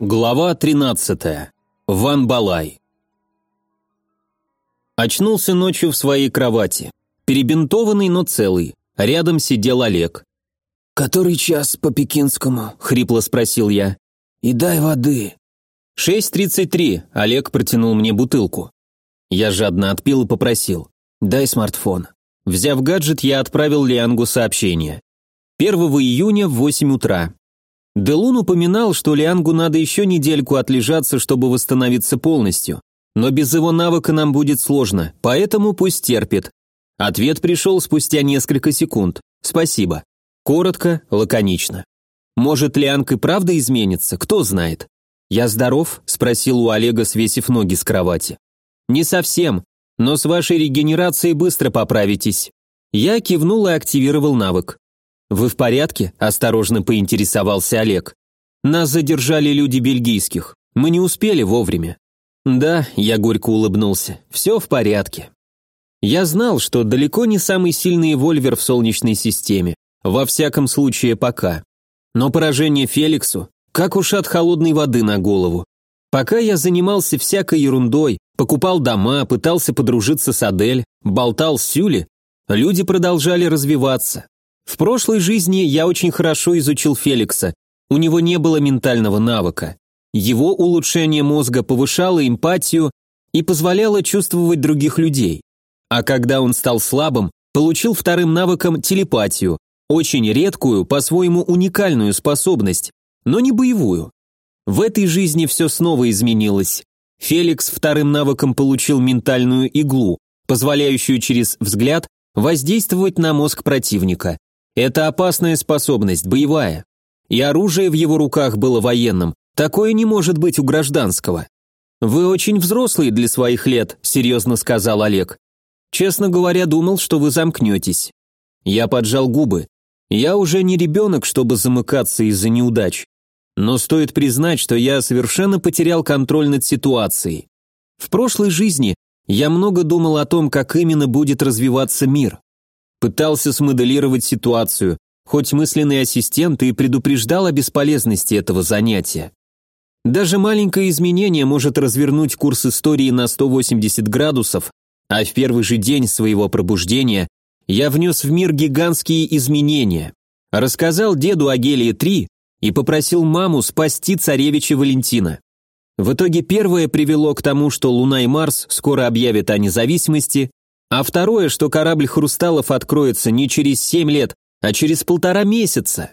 Глава 13. Ван Балай. Очнулся ночью в своей кровати. Перебинтованный, но целый. Рядом сидел Олег. «Который час по пекинскому?» — хрипло спросил я. «И дай воды». «6.33», — Олег протянул мне бутылку. Я жадно отпил и попросил. «Дай смартфон». Взяв гаджет, я отправил Лиангу сообщение. 1 июня в 8 утра. Делун упоминал, что Лиангу надо еще недельку отлежаться, чтобы восстановиться полностью. Но без его навыка нам будет сложно, поэтому пусть терпит. Ответ пришел спустя несколько секунд. Спасибо. Коротко, лаконично. Может, Лианг и правда изменится, кто знает. «Я здоров?» – спросил у Олега, свесив ноги с кровати. «Не совсем, но с вашей регенерацией быстро поправитесь». Я кивнул и активировал навык. «Вы в порядке?» – осторожно поинтересовался Олег. «Нас задержали люди бельгийских. Мы не успели вовремя». «Да», – я горько улыбнулся, – «все в порядке». Я знал, что далеко не самый сильный вольвер в Солнечной системе, во всяком случае пока. Но поражение Феликсу, как уж от холодной воды на голову. Пока я занимался всякой ерундой, покупал дома, пытался подружиться с Адель, болтал с Сюли, люди продолжали развиваться. В прошлой жизни я очень хорошо изучил Феликса. У него не было ментального навыка. Его улучшение мозга повышало эмпатию и позволяло чувствовать других людей. А когда он стал слабым, получил вторым навыком телепатию, очень редкую, по-своему уникальную способность, но не боевую. В этой жизни все снова изменилось. Феликс вторым навыком получил ментальную иглу, позволяющую через взгляд воздействовать на мозг противника. Это опасная способность, боевая. И оружие в его руках было военным. Такое не может быть у гражданского. «Вы очень взрослый для своих лет», — серьезно сказал Олег. «Честно говоря, думал, что вы замкнетесь». Я поджал губы. Я уже не ребенок, чтобы замыкаться из-за неудач. Но стоит признать, что я совершенно потерял контроль над ситуацией. В прошлой жизни я много думал о том, как именно будет развиваться мир. Пытался смоделировать ситуацию, хоть мысленный ассистент и предупреждал о бесполезности этого занятия. Даже маленькое изменение может развернуть курс истории на 180 градусов, а в первый же день своего пробуждения я внес в мир гигантские изменения. Рассказал деду о Гелии-3 и попросил маму спасти царевича Валентина. В итоге первое привело к тому, что Луна и Марс скоро объявят о независимости, а второе, что корабль Хрусталов откроется не через семь лет, а через полтора месяца.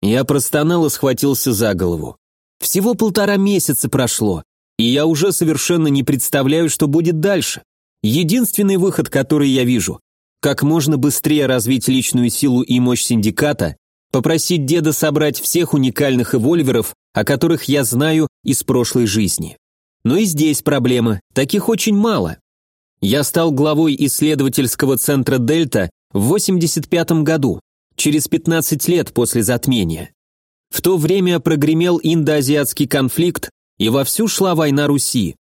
Я простонал и схватился за голову. Всего полтора месяца прошло, и я уже совершенно не представляю, что будет дальше. Единственный выход, который я вижу, как можно быстрее развить личную силу и мощь синдиката, попросить деда собрать всех уникальных эвольверов, о которых я знаю из прошлой жизни. Но и здесь проблема, таких очень мало. Я стал главой исследовательского центра «Дельта» в 85 году, через 15 лет после затмения. В то время прогремел индоазиатский конфликт, и вовсю шла война Руси.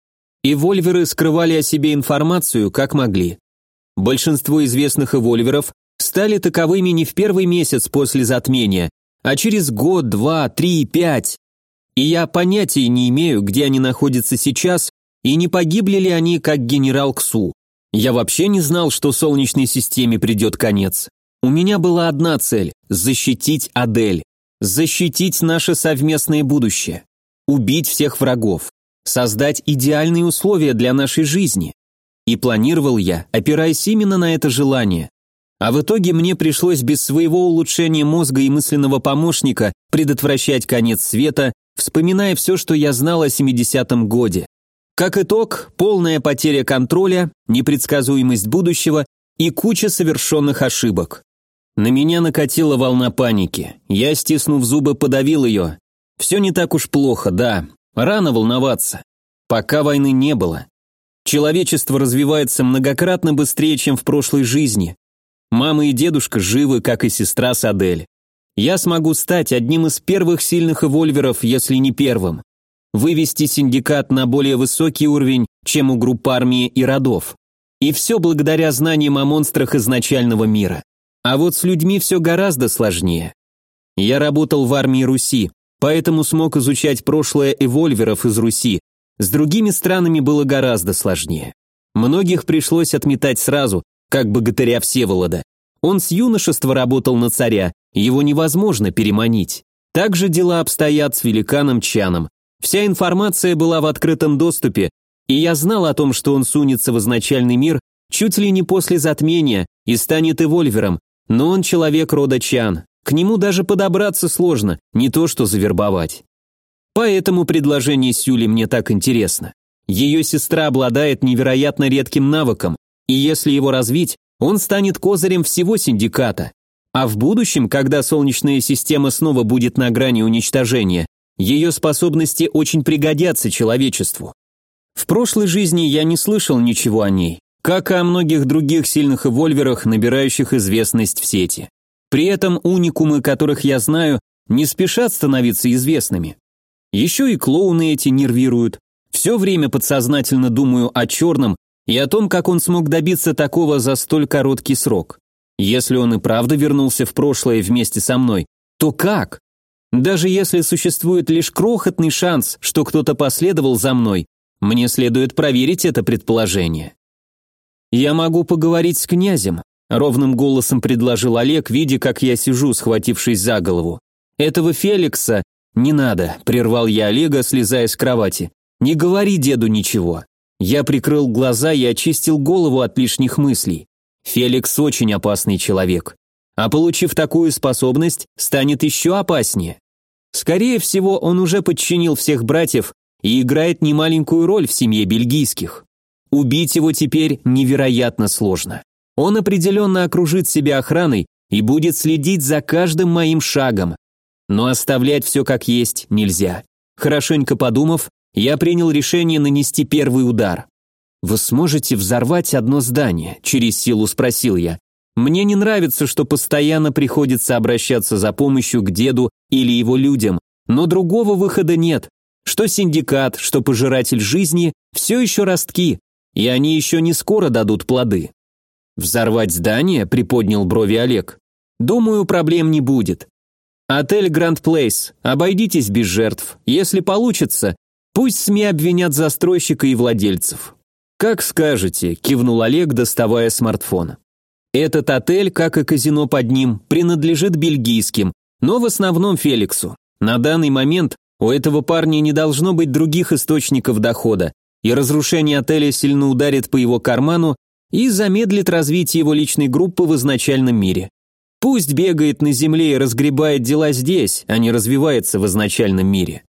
И вольверы скрывали о себе информацию, как могли. Большинство известных эвольверов стали таковыми не в первый месяц после затмения, а через год, два, три, пять. И я понятия не имею, где они находятся сейчас и не погибли ли они, как генерал Ксу? Я вообще не знал, что Солнечной системе придет конец. У меня была одна цель – защитить Адель. Защитить наше совместное будущее. Убить всех врагов. Создать идеальные условия для нашей жизни. И планировал я, опираясь именно на это желание. А в итоге мне пришлось без своего улучшения мозга и мысленного помощника предотвращать конец света, вспоминая все, что я знал о 70-м годе. Как итог, полная потеря контроля, непредсказуемость будущего и куча совершенных ошибок. На меня накатила волна паники. Я, стиснув зубы, подавил ее. Все не так уж плохо, да. Рано волноваться. Пока войны не было. Человечество развивается многократно быстрее, чем в прошлой жизни. Мама и дедушка живы, как и сестра Садель. Я смогу стать одним из первых сильных эвольверов, если не первым вывести синдикат на более высокий уровень, чем у групп армии и родов. И все благодаря знаниям о монстрах изначального мира. А вот с людьми все гораздо сложнее. Я работал в армии Руси, поэтому смог изучать прошлое эвольверов из Руси. С другими странами было гораздо сложнее. Многих пришлось отметать сразу, как богатыря Всеволода. Он с юношества работал на царя, его невозможно переманить. Так же дела обстоят с великаном Чаном. Вся информация была в открытом доступе, и я знал о том, что он сунется в изначальный мир чуть ли не после затмения и станет эвольвером, но он человек рода Чан. К нему даже подобраться сложно, не то что завербовать. Поэтому предложение Сюли мне так интересно. Ее сестра обладает невероятно редким навыком, и если его развить, он станет козырем всего синдиката. А в будущем, когда Солнечная система снова будет на грани уничтожения, ее способности очень пригодятся человечеству. В прошлой жизни я не слышал ничего о ней, как и о многих других сильных эвольверах, набирающих известность в сети. При этом уникумы, которых я знаю, не спешат становиться известными. Еще и клоуны эти нервируют. Все время подсознательно думаю о черном и о том, как он смог добиться такого за столь короткий срок. Если он и правда вернулся в прошлое вместе со мной, то как? Даже если существует лишь крохотный шанс, что кто-то последовал за мной, мне следует проверить это предположение. «Я могу поговорить с князем», — ровным голосом предложил Олег, видя, как я сижу, схватившись за голову. «Этого Феликса не надо», — прервал я Олега, слезая с кровати. «Не говори деду ничего». Я прикрыл глаза и очистил голову от лишних мыслей. Феликс очень опасный человек. А получив такую способность, станет еще опаснее. Скорее всего, он уже подчинил всех братьев и играет немаленькую роль в семье бельгийских. Убить его теперь невероятно сложно. Он определенно окружит себя охраной и будет следить за каждым моим шагом. Но оставлять все как есть нельзя. Хорошенько подумав, я принял решение нанести первый удар. «Вы сможете взорвать одно здание?» – через силу спросил я. «Мне не нравится, что постоянно приходится обращаться за помощью к деду или его людям, но другого выхода нет. Что синдикат, что пожиратель жизни – все еще ростки, и они еще не скоро дадут плоды». «Взорвать здание?» – приподнял брови Олег. «Думаю, проблем не будет. Отель Гранд Плейс. Обойдитесь без жертв. Если получится, пусть СМИ обвинят застройщика и владельцев. «Как скажете», – кивнул Олег, доставая смартфон. «Этот отель, как и казино под ним, принадлежит бельгийским, но в основном Феликсу. На данный момент у этого парня не должно быть других источников дохода, и разрушение отеля сильно ударит по его карману и замедлит развитие его личной группы в изначальном мире. Пусть бегает на земле и разгребает дела здесь, а не развивается в изначальном мире.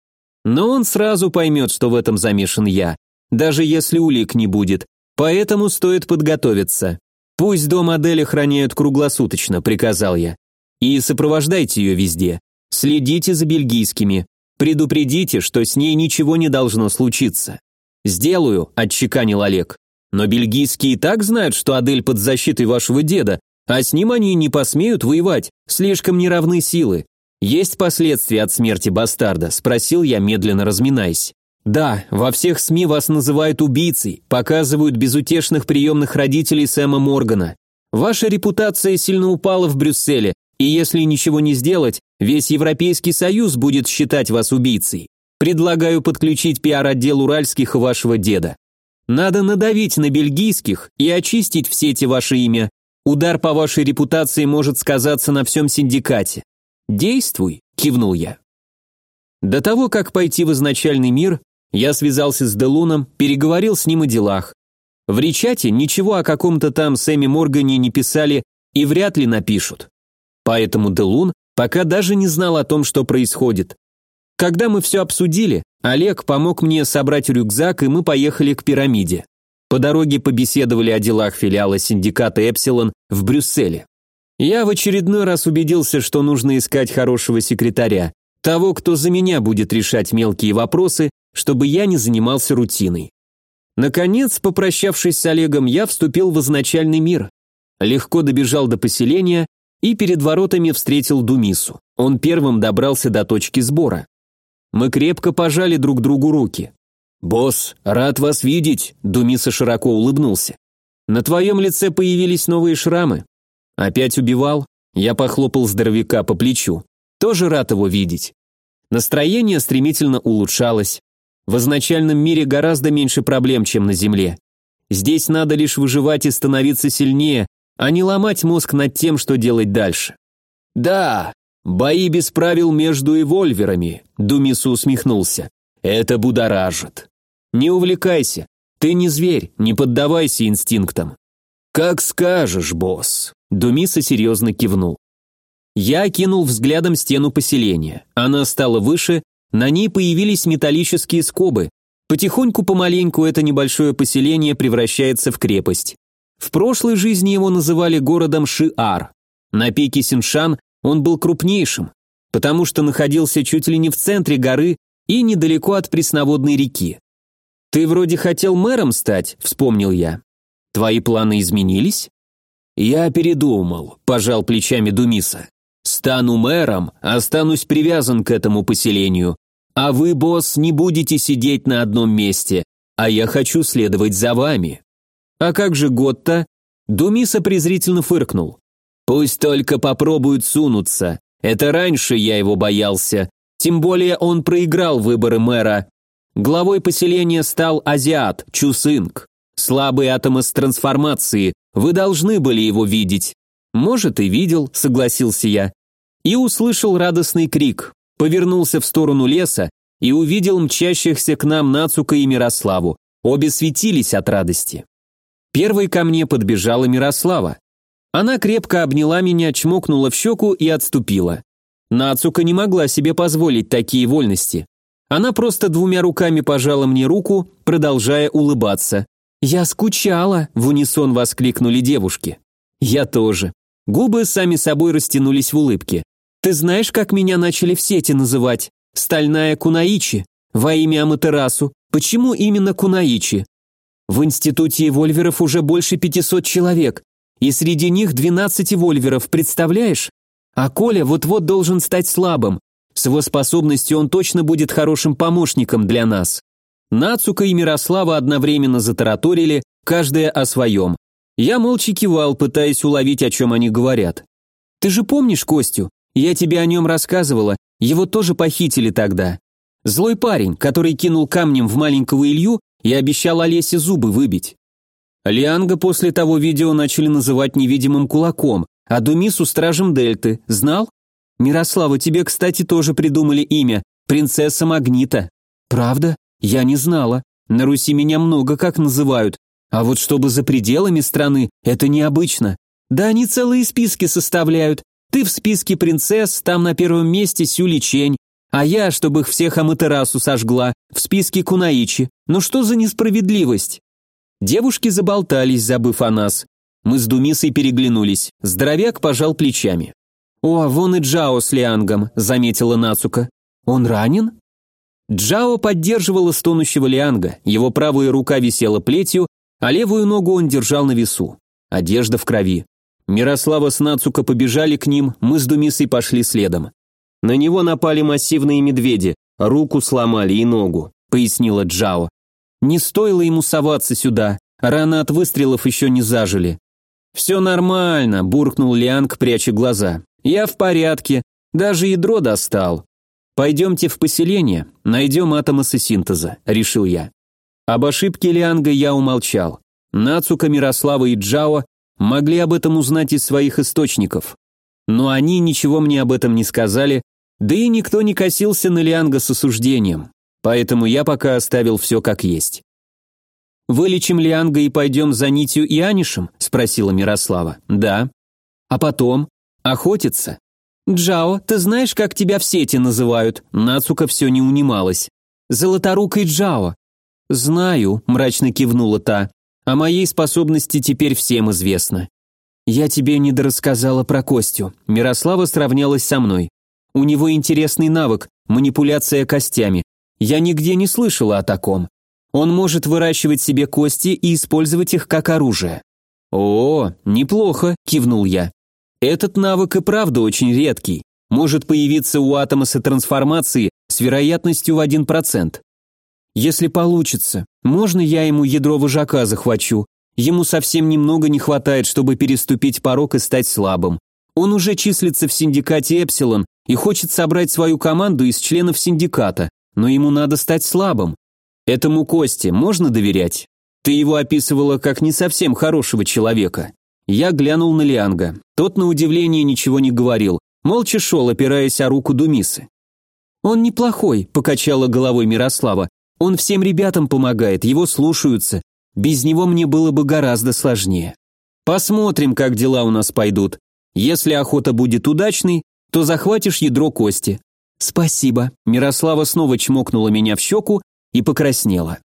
Но он сразу поймет, что в этом замешан я, даже если улик не будет, поэтому стоит подготовиться. Пусть дом Адель охраняют круглосуточно, приказал я. И сопровождайте ее везде. Следите за бельгийскими. Предупредите, что с ней ничего не должно случиться. Сделаю, отчеканил Олег. Но бельгийские и так знают, что Адель под защитой вашего деда, а с ним они не посмеют воевать, слишком неравны силы. Есть последствия от смерти бастарда, спросил я, медленно разминаясь. Да, во всех СМИ вас называют убийцей, показывают безутешных приемных родителей Сэма Моргана. Ваша репутация сильно упала в Брюсселе, и если ничего не сделать, весь Европейский Союз будет считать вас убийцей. Предлагаю подключить пиар-отдел уральских вашего деда. Надо надавить на бельгийских и очистить в сети ваше имя. Удар по вашей репутации может сказаться на всем синдикате. Действуй, кивнул я. До того, как пойти в изначальный мир, я связался с Делуном, переговорил с ним о делах. В Ричате ничего о каком-то там Сэме Моргане не писали и вряд ли напишут. Поэтому Делун пока даже не знал о том, что происходит. Когда мы все обсудили, Олег помог мне собрать рюкзак, и мы поехали к пирамиде. По дороге побеседовали о делах филиала синдиката Эпсилон в Брюсселе. Я в очередной раз убедился, что нужно искать хорошего секретаря, того, кто за меня будет решать мелкие вопросы чтобы я не занимался рутиной. Наконец, попрощавшись с Олегом, я вступил в изначальный мир. Легко добежал до поселения и перед воротами встретил Думису. Он первым добрался до точки сбора. Мы крепко пожали друг другу руки. «Босс, рад вас видеть», — Думиса широко улыбнулся. «На твоем лице появились новые шрамы. Опять убивал?» Я похлопал здоровяка по плечу. «Тоже рад его видеть. Настроение стремительно улучшалось. В изначальном мире гораздо меньше проблем, чем на Земле. Здесь надо лишь выживать и становиться сильнее, а не ломать мозг над тем, что делать дальше. «Да, бои без правил между эвольверами», — Думису усмехнулся. «Это будоражит. Не увлекайся. Ты не зверь, не поддавайся инстинктам». «Как скажешь, босс», — Думиса серьезно кивнул. Я кинул взглядом стену поселения. Она стала выше, на ней появились металлические скобы. Потихоньку, помаленьку это небольшое поселение превращается в крепость. В прошлой жизни его называли городом Шиар. На пике Синшан он был крупнейшим, потому что находился чуть ли не в центре горы и недалеко от пресноводной реки. «Ты вроде хотел мэром стать», — вспомнил я. «Твои планы изменились?» «Я передумал», — пожал плечами Думиса. Стану мэром, останусь привязан к этому поселению. А вы, босс, не будете сидеть на одном месте, а я хочу следовать за вами. А как же Готта? Думиса презрительно фыркнул. Пусть только попробуют сунуться. Это раньше я его боялся. Тем более он проиграл выборы мэра. Главой поселения стал азиат Чусынг. Слабый атом из трансформации. Вы должны были его видеть. Может, и видел, согласился я и услышал радостный крик, повернулся в сторону леса и увидел мчащихся к нам Нацука и Мирославу. Обе светились от радости. Первой ко мне подбежала Мирослава. Она крепко обняла меня, чмокнула в щеку и отступила. Нацука не могла себе позволить такие вольности. Она просто двумя руками пожала мне руку, продолжая улыбаться. «Я скучала», — в унисон воскликнули девушки. «Я тоже». Губы сами собой растянулись в улыбке. Ты знаешь, как меня начали в сети называть? Стальная Кунаичи. Во имя Аматерасу. Почему именно Кунаичи? В институте вольверов уже больше 500 человек. И среди них 12 вольверов, представляешь? А Коля вот-вот должен стать слабым. С его способностью он точно будет хорошим помощником для нас. Нацука и Мирослава одновременно затараторили, каждая о своем. Я молча кивал, пытаясь уловить, о чем они говорят. «Ты же помнишь Костю? Я тебе о нем рассказывала, его тоже похитили тогда. Злой парень, который кинул камнем в маленького Илью и обещал Олесе зубы выбить. Лианга после того видео начали называть невидимым кулаком, а Думису стражем Дельты. Знал? Мирослава, тебе, кстати, тоже придумали имя. Принцесса Магнита. Правда? Я не знала. На Руси меня много как называют. А вот чтобы за пределами страны, это необычно. Да они целые списки составляют. Ты в списке принцесс, там на первом месте Сюли Чень, а я, чтобы их всех Аматерасу сожгла, в списке Кунаичи. Ну что за несправедливость? Девушки заболтались, забыв о нас. Мы с Думисой переглянулись. Здоровяк пожал плечами. «О, вон и Джао с Лиангом», — заметила Нацука. «Он ранен?» Джао поддерживала стонущего Лианга, его правая рука висела плетью, а левую ногу он держал на весу. Одежда в крови. Мирослава с Нацука побежали к ним, мы с Думисой пошли следом. На него напали массивные медведи, руку сломали и ногу, пояснила Джао. Не стоило ему соваться сюда, раны от выстрелов еще не зажили. «Все нормально», – буркнул Лианг, пряча глаза. «Я в порядке, даже ядро достал». «Пойдемте в поселение, найдем атомосы синтеза», – решил я. Об ошибке Лианга я умолчал. Нацука, Мирослава и Джао могли об этом узнать из своих источников. Но они ничего мне об этом не сказали, да и никто не косился на Лианга с осуждением, поэтому я пока оставил все как есть. «Вылечим Лианга и пойдем за Нитью и Анишем?» – спросила Мирослава. «Да». «А потом? Охотиться?» «Джао, ты знаешь, как тебя в сети называют?» Нацука все не унималась. «Золоторукой Джао». «Знаю», – мрачно кивнула та. О моей способности теперь всем известно. Я тебе недорассказала про Костю. Мирослава сравнялась со мной. У него интересный навык – манипуляция костями. Я нигде не слышала о таком. Он может выращивать себе кости и использовать их как оружие. «О, неплохо», – кивнул я. «Этот навык и правда очень редкий. Может появиться у атомоса трансформации с вероятностью в 1%. Если получится, можно я ему ядро вожака захвачу? Ему совсем немного не хватает, чтобы переступить порог и стать слабым. Он уже числится в синдикате Эпсилон и хочет собрать свою команду из членов синдиката, но ему надо стать слабым. Этому Косте можно доверять? Ты его описывала как не совсем хорошего человека. Я глянул на Лианга. Тот, на удивление, ничего не говорил, молча шел, опираясь о руку Думисы. «Он неплохой», — покачала головой Мирослава. «Он всем ребятам помогает, его слушаются. Без него мне было бы гораздо сложнее. Посмотрим, как дела у нас пойдут. Если охота будет удачной, то захватишь ядро кости». «Спасибо». Мирослава снова чмокнула меня в щеку и покраснела.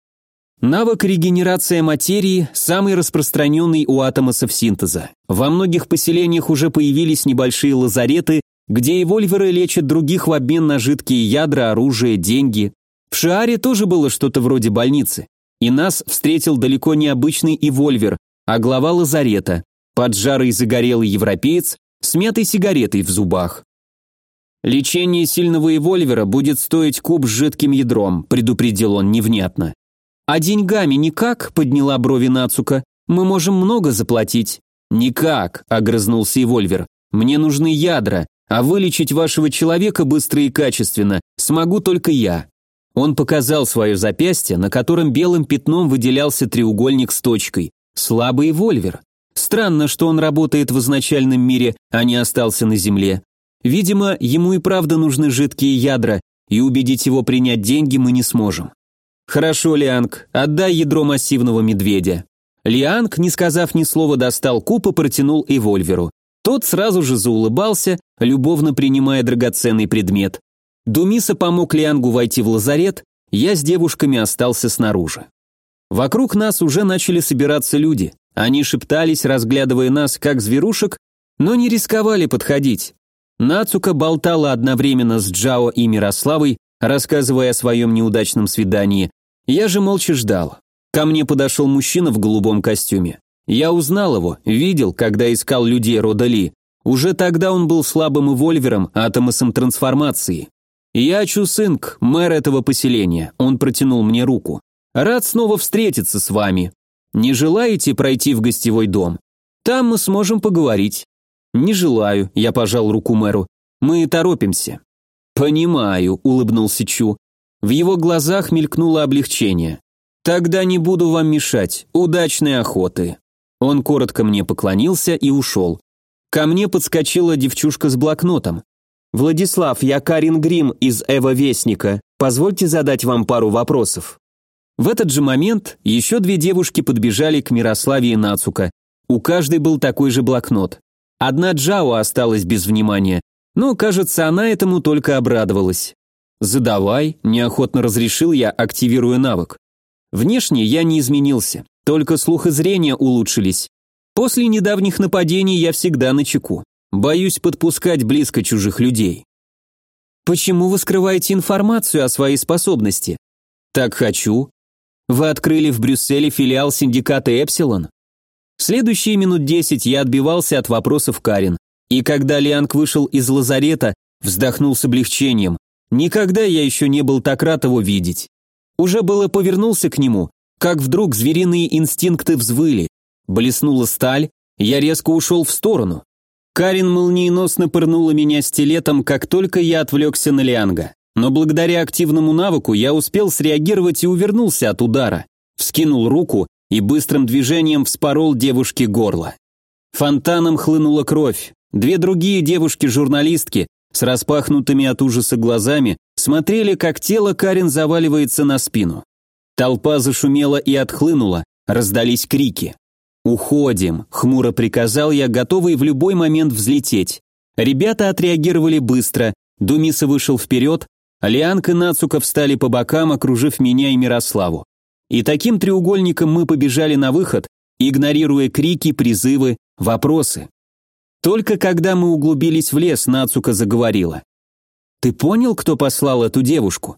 Навык регенерация материи – самый распространенный у атомосов синтеза. Во многих поселениях уже появились небольшие лазареты, где эвольверы лечат других в обмен на жидкие ядра, оружие, деньги. В Шиаре тоже было что-то вроде больницы. И нас встретил далеко не обычный эвольвер, а глава лазарета, поджарый загорелый европеец с мятой сигаретой в зубах. «Лечение сильного эвольвера будет стоить куб с жидким ядром», предупредил он невнятно. «А деньгами никак?» – подняла брови Нацука. «Мы можем много заплатить». «Никак», – огрызнулся Эвольвер. «Мне нужны ядра, а вылечить вашего человека быстро и качественно смогу только я». Он показал свое запястье, на котором белым пятном выделялся треугольник с точкой. Слабый Вольвер. Странно, что он работает в изначальном мире, а не остался на Земле. Видимо, ему и правда нужны жидкие ядра, и убедить его принять деньги мы не сможем. «Хорошо, Лианг, отдай ядро массивного медведя». Лианг, не сказав ни слова, достал куб и протянул Эвольверу. Тот сразу же заулыбался, любовно принимая драгоценный предмет. Думиса помог Лиангу войти в лазарет, я с девушками остался снаружи. Вокруг нас уже начали собираться люди. Они шептались, разглядывая нас, как зверушек, но не рисковали подходить. Нацука болтала одновременно с Джао и Мирославой, рассказывая о своем неудачном свидании. Я же молча ждал. Ко мне подошел мужчина в голубом костюме. Я узнал его, видел, когда искал людей рода Ли. Уже тогда он был слабым эвольвером, атомосом трансформации. «Я Чусынг, мэр этого поселения», он протянул мне руку. «Рад снова встретиться с вами. Не желаете пройти в гостевой дом? Там мы сможем поговорить». «Не желаю», я пожал руку мэру. «Мы торопимся». «Понимаю», — улыбнулся Чу. В его глазах мелькнуло облегчение. «Тогда не буду вам мешать. Удачной охоты». Он коротко мне поклонился и ушел. Ко мне подскочила девчушка с блокнотом. «Владислав, я Карин Грим из Эва Вестника. Позвольте задать вам пару вопросов». В этот же момент еще две девушки подбежали к Мирославе и Нацука. У каждой был такой же блокнот. Одна Джао осталась без внимания, но, кажется, она этому только обрадовалась. «Задавай», – неохотно разрешил я, активируя навык. Внешне я не изменился, только слух и зрение улучшились. После недавних нападений я всегда на чеку. Боюсь подпускать близко чужих людей. Почему вы скрываете информацию о своей способности? Так хочу. Вы открыли в Брюсселе филиал синдиката Эпсилон? Следующие минут десять я отбивался от вопросов Карин. И когда Лианг вышел из лазарета, вздохнул с облегчением. Никогда я еще не был так рад его видеть. Уже было повернулся к нему, как вдруг звериные инстинкты взвыли. Блеснула сталь, я резко ушел в сторону. Карин молниеносно пырнула меня стилетом, как только я отвлекся на Лианга. Но благодаря активному навыку я успел среагировать и увернулся от удара. Вскинул руку и быстрым движением вспорол девушке горло. Фонтаном хлынула кровь, Две другие девушки-журналистки с распахнутыми от ужаса глазами смотрели, как тело Карин заваливается на спину. Толпа зашумела и отхлынула, раздались крики. «Уходим», — хмуро приказал я, готовый в любой момент взлететь. Ребята отреагировали быстро, Думиса вышел вперед, Лианка и Нацука встали по бокам, окружив меня и Мирославу. И таким треугольником мы побежали на выход, игнорируя крики, призывы, вопросы. Только когда мы углубились в лес, Нацука заговорила. «Ты понял, кто послал эту девушку?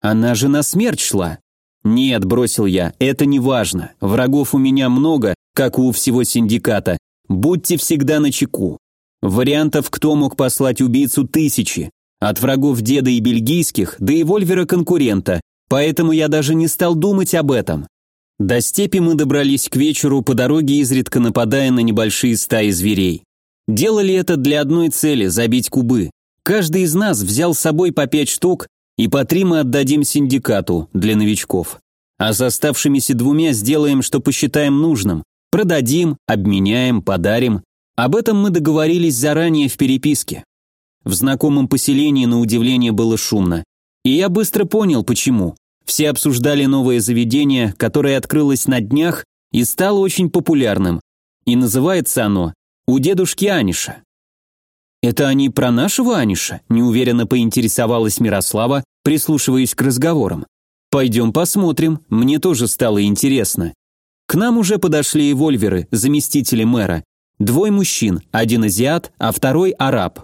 Она же на смерть шла». «Нет», — бросил я, — «это не важно. Врагов у меня много, как у всего синдиката. Будьте всегда начеку. Вариантов, кто мог послать убийцу, тысячи. От врагов деда и бельгийских, до и вольвера конкурента. Поэтому я даже не стал думать об этом. До степи мы добрались к вечеру, по дороге изредка нападая на небольшие стаи зверей. Делали это для одной цели – забить кубы. Каждый из нас взял с собой по пять штук, и по три мы отдадим синдикату для новичков. А с оставшимися двумя сделаем, что посчитаем нужным. Продадим, обменяем, подарим. Об этом мы договорились заранее в переписке. В знакомом поселении, на удивление, было шумно. И я быстро понял, почему. Все обсуждали новое заведение, которое открылось на днях и стало очень популярным. И называется оно «У дедушки Аниша». «Это они про нашего Аниша?» – неуверенно поинтересовалась Мирослава, прислушиваясь к разговорам. «Пойдем посмотрим, мне тоже стало интересно». К нам уже подошли и вольверы, заместители мэра. Двое мужчин, один азиат, а второй араб.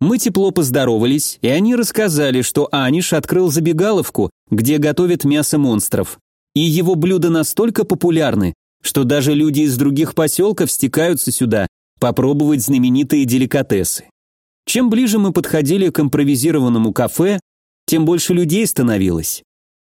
Мы тепло поздоровались, и они рассказали, что Аниш открыл забегаловку, где готовят мясо монстров. И его блюда настолько популярны, что даже люди из других поселков стекаются сюда попробовать знаменитые деликатесы. Чем ближе мы подходили к импровизированному кафе, тем больше людей становилось.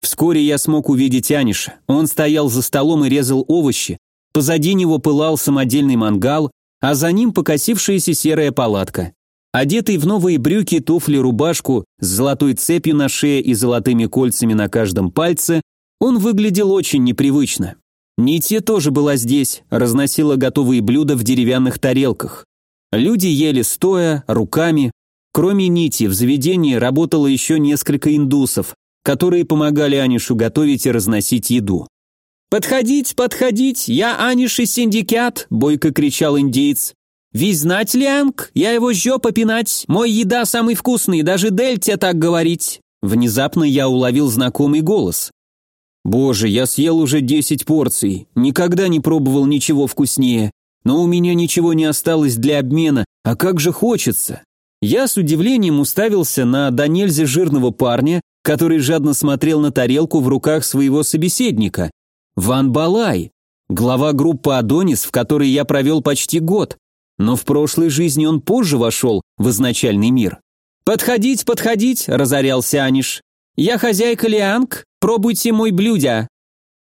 Вскоре я смог увидеть Аниша. Он стоял за столом и резал овощи. Позади него пылал самодельный мангал, а за ним покосившаяся серая палатка. Одетый в новые брюки, туфли, рубашку с золотой цепью на шее и золотыми кольцами на каждом пальце, он выглядел очень непривычно. Нитья тоже была здесь, разносила готовые блюда в деревянных тарелках. Люди ели стоя, руками. Кроме Нити, в заведении работало еще несколько индусов, которые помогали Анишу готовить и разносить еду. «Подходить, подходить, я Аниш из синдикат!» – бойко кричал индейец. «Весь знать, Лианг, я его жопа пинать, мой еда самый вкусный, даже Дельте так говорить». Внезапно я уловил знакомый голос. «Боже, я съел уже десять порций, никогда не пробовал ничего вкуснее, но у меня ничего не осталось для обмена, а как же хочется!» Я с удивлением уставился на до жирного парня, который жадно смотрел на тарелку в руках своего собеседника. Ван Балай, глава группы «Адонис», в которой я провел почти год но в прошлой жизни он позже вошел в изначальный мир. «Подходить, подходить!» – разорялся Аниш. «Я хозяйка Лианг, пробуйте мой блюдя!»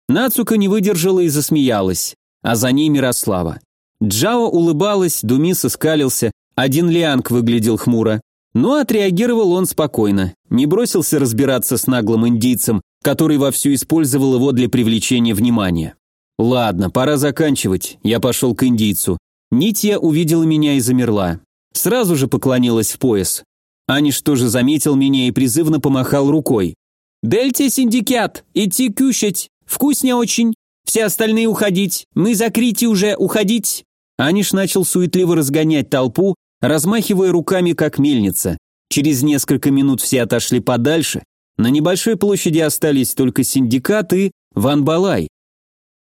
Нацука не выдержала и засмеялась, а за ней Мирослава. Джао улыбалась, Думиса скалился, один Лианг выглядел хмуро. Но отреагировал он спокойно, не бросился разбираться с наглым индийцем, который вовсю использовал его для привлечения внимания. «Ладно, пора заканчивать», я пошел к индийцу. Нитья увидела меня и замерла. Сразу же поклонилась в пояс. Аниш тоже заметил меня и призывно помахал рукой. «Дельте синдикат, идти кушать, вкусно очень, все остальные уходить, мы закрите уже, уходить». Аниш начал суетливо разгонять толпу, размахивая руками как мельница. Через несколько минут все отошли подальше, на небольшой площади остались только синдикат и Ван Балай.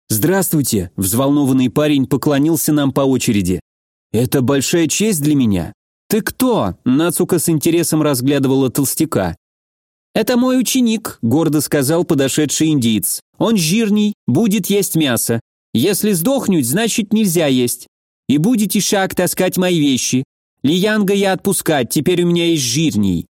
«Здравствуйте!» – взволнованный парень поклонился нам по очереди. «Это большая честь для меня». «Ты кто?» – Нацука с интересом разглядывала толстяка. «Это мой ученик», – гордо сказал подошедший индиец. «Он жирный, будет есть мясо. Если сдохнуть, значит нельзя есть. И будете шаг таскать мои вещи. Лиянга я отпускать, теперь у меня есть жирней».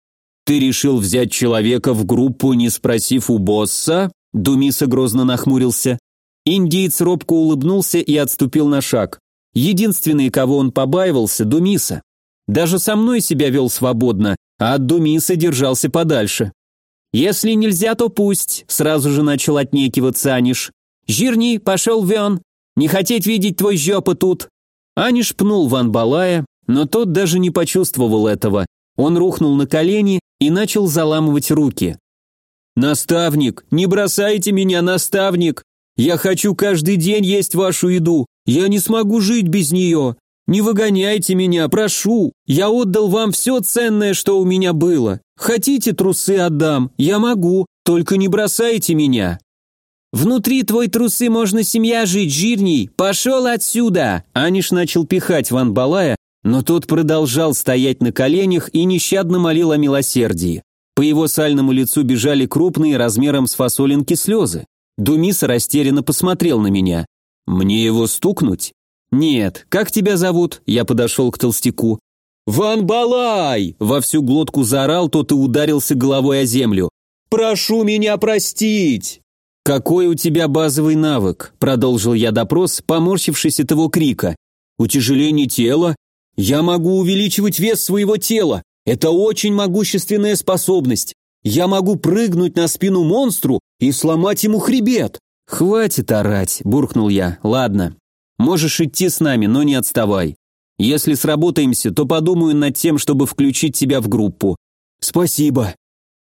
«Ты решил взять человека в группу, не спросив у босса?» Думиса грозно нахмурился. Индиец робко улыбнулся и отступил на шаг. Единственный, кого он побаивался, Думиса. Даже со мной себя вел свободно, а от Думиса держался подальше. «Если нельзя, то пусть», — сразу же начал отнекиваться Аниш. «Жирни, пошел вен, не хотеть видеть твой жопа тут». Аниш пнул Ван Балая, но тот даже не почувствовал этого. Он рухнул на колени и начал заламывать руки. «Наставник, не бросайте меня, наставник!» Я хочу каждый день есть вашу еду. Я не смогу жить без нее. Не выгоняйте меня, прошу. Я отдал вам все ценное, что у меня было. Хотите, трусы отдам. Я могу. Только не бросайте меня. Внутри твой трусы можно семья жить, жирней. Пошел отсюда. Аниш начал пихать Ван Балая, но тот продолжал стоять на коленях и нещадно молил о милосердии. По его сальному лицу бежали крупные размером с фасолинки слезы. Думиса растерянно посмотрел на меня. «Мне его стукнуть?» «Нет. Как тебя зовут?» Я подошел к толстяку. «Ван Балай!» Во всю глотку заорал тот и ударился головой о землю. «Прошу меня простить!» «Какой у тебя базовый навык?» Продолжил я допрос, поморщившись от его крика. «Утяжеление тела? Я могу увеличивать вес своего тела! Это очень могущественная способность. Я могу прыгнуть на спину монстру и сломать ему хребет. Хватит орать, буркнул я. Ладно. Можешь идти с нами, но не отставай. Если сработаемся, то подумаю над тем, чтобы включить тебя в группу. Спасибо.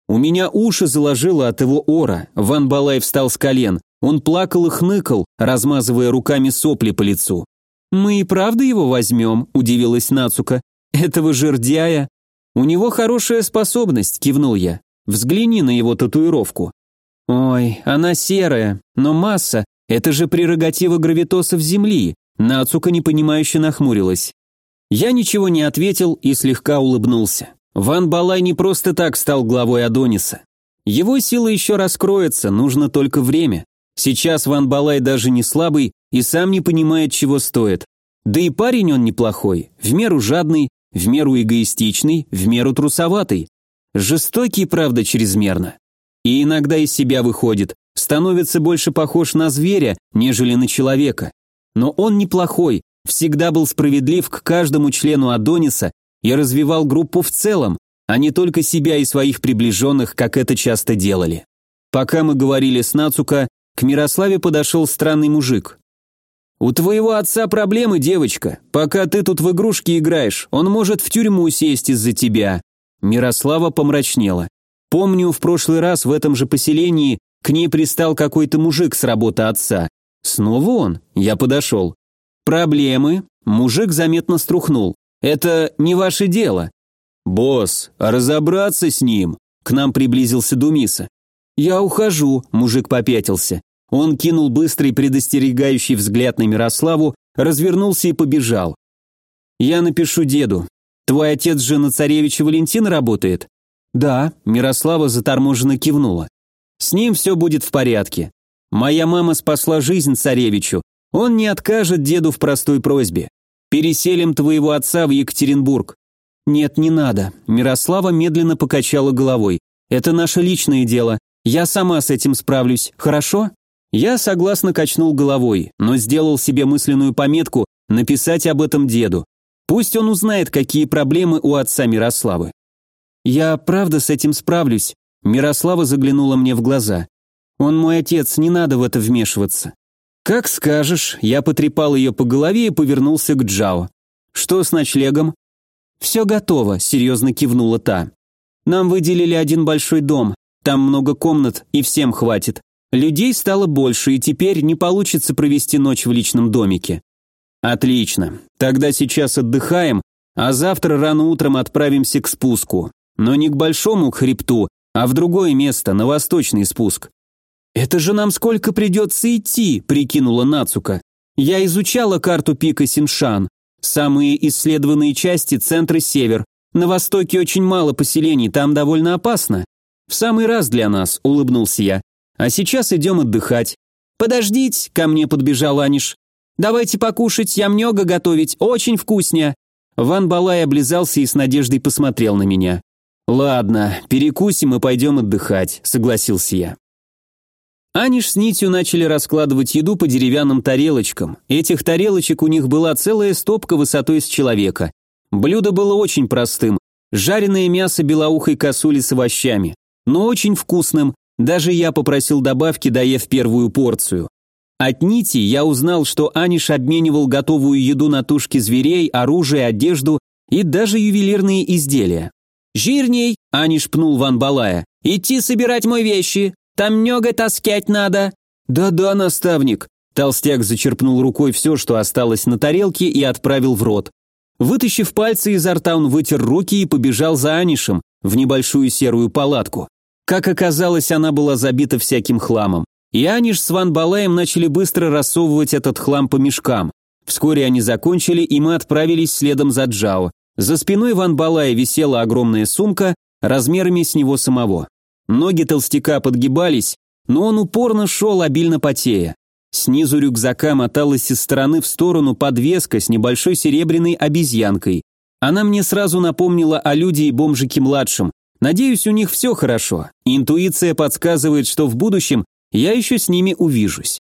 У меня уши заложило от его ора. Ван Балай встал с колен. Он плакал и хныкал, размазывая руками сопли по лицу. «Мы и правда его возьмем?» – удивилась Нацука. «Этого жердяя?» «У него хорошая способность», – кивнул я. «Взгляни на его татуировку». «Ой, она серая, но масса – это же прерогатива гравитосов Земли», – Нацука непонимающе нахмурилась. Я ничего не ответил и слегка улыбнулся. Ван Балай не просто так стал главой Адониса. Его сила еще раскроется, нужно только время. Сейчас Ван Балай даже не слабый и сам не понимает, чего стоит. Да и парень он неплохой, в меру жадный, в меру эгоистичный, в меру трусоватый. Жестокий, правда, чрезмерно. И иногда из себя выходит, становится больше похож на зверя, нежели на человека. Но он неплохой, всегда был справедлив к каждому члену Адониса и развивал группу в целом, а не только себя и своих приближенных, как это часто делали. Пока мы говорили с Нацука, к Мирославе подошел странный мужик. «У твоего отца проблемы, девочка. Пока ты тут в игрушки играешь, он может в тюрьму сесть из-за тебя». Мирослава помрачнела. «Помню, в прошлый раз в этом же поселении к ней пристал какой-то мужик с работы отца. Снова он?» Я подошел. «Проблемы?» Мужик заметно струхнул. «Это не ваше дело». «Босс, разобраться с ним?» К нам приблизился Думиса. «Я ухожу», – мужик попятился. Он кинул быстрый предостерегающий взгляд на Мирославу, развернулся и побежал. «Я напишу деду. Твой отец же на царевича Валентина работает?» «Да», – Мирослава заторможенно кивнула. «С ним все будет в порядке. Моя мама спасла жизнь царевичу. Он не откажет деду в простой просьбе. Переселим твоего отца в Екатеринбург». «Нет, не надо», – Мирослава медленно покачала головой. «Это наше личное дело. Я сама с этим справлюсь, хорошо? Я согласно качнул головой, но сделал себе мысленную пометку написать об этом деду. Пусть он узнает, какие проблемы у отца Мирославы. Я правда с этим справлюсь. Мирослава заглянула мне в глаза. Он мой отец, не надо в это вмешиваться. Как скажешь, я потрепал ее по голове и повернулся к Джао. Что с ночлегом? Все готово, серьезно кивнула та. Нам выделили один большой дом, там много комнат, и всем хватит. Людей стало больше, и теперь не получится провести ночь в личном домике. Отлично. Тогда сейчас отдыхаем, а завтра рано утром отправимся к спуску. Но не к большому хребту, а в другое место, на восточный спуск. «Это же нам сколько придется идти», – прикинула Нацука. «Я изучала карту пика Синшан. Самые исследованные части – центр и север. На востоке очень мало поселений, там довольно опасно. «В самый раз для нас», — улыбнулся я. «А сейчас идем отдыхать». «Подождите», — ко мне подбежал Аниш. «Давайте покушать, я много готовить, очень вкусно». Ван Балай облизался и с надеждой посмотрел на меня. «Ладно, перекусим и пойдем отдыхать», — согласился я. Аниш с Нитью начали раскладывать еду по деревянным тарелочкам. Этих тарелочек у них была целая стопка высотой с человека. Блюдо было очень простым. Жареное мясо белоухой косули с овощами но очень вкусным, даже я попросил добавки, доев первую порцию. От Нити я узнал, что Аниш обменивал готовую еду на тушки зверей, оружие, одежду и даже ювелирные изделия. «Жирней!» – Аниш пнул Ван Балая. «Идти собирать мои вещи! Там много таскать надо!» «Да-да, наставник!» Толстяк зачерпнул рукой все, что осталось на тарелке, и отправил в рот. Вытащив пальцы изо рта, он вытер руки и побежал за Анишем в небольшую серую палатку. Как оказалось, она была забита всяким хламом. И Аниш с Ван Балаем начали быстро рассовывать этот хлам по мешкам. Вскоре они закончили, и мы отправились следом за Джао. За спиной Ван Балая висела огромная сумка размерами с него самого. Ноги толстяка подгибались, но он упорно шел, обильно потея. Снизу рюкзака моталась из стороны в сторону подвеска с небольшой серебряной обезьянкой. Она мне сразу напомнила о Люде и бомжике-младшем, Надеюсь, у них все хорошо. Интуиция подсказывает, что в будущем я еще с ними увижусь.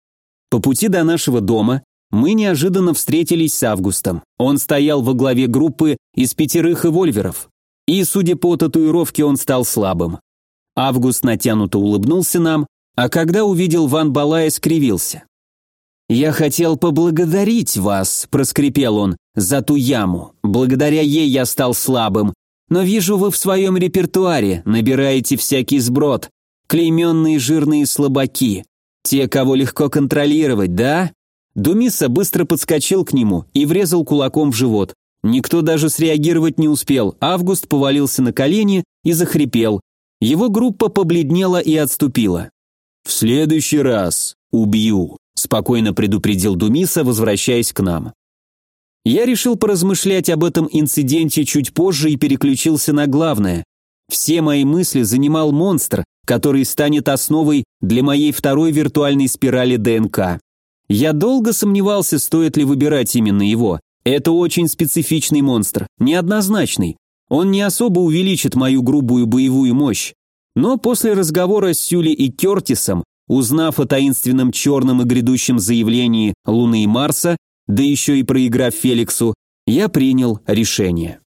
По пути до нашего дома мы неожиданно встретились с Августом. Он стоял во главе группы из пятерых эвольверов. И, судя по татуировке, он стал слабым. Август натянуто улыбнулся нам, а когда увидел Ван Балая, скривился. «Я хотел поблагодарить вас», – проскрипел он, – «за ту яму. Благодаря ей я стал слабым. Но вижу, вы в своем репертуаре набираете всякий сброд. Клейменные жирные слабаки. Те, кого легко контролировать, да?» Думиса быстро подскочил к нему и врезал кулаком в живот. Никто даже среагировать не успел. Август повалился на колени и захрипел. Его группа побледнела и отступила. «В следующий раз убью», – спокойно предупредил Думиса, возвращаясь к нам. Я решил поразмышлять об этом инциденте чуть позже и переключился на главное. Все мои мысли занимал монстр, который станет основой для моей второй виртуальной спирали ДНК. Я долго сомневался, стоит ли выбирать именно его. Это очень специфичный монстр, неоднозначный. Он не особо увеличит мою грубую боевую мощь. Но после разговора с Сюли и Кертисом, узнав о таинственном черном и грядущем заявлении Луны и Марса, да еще и проиграв Феликсу, я принял решение.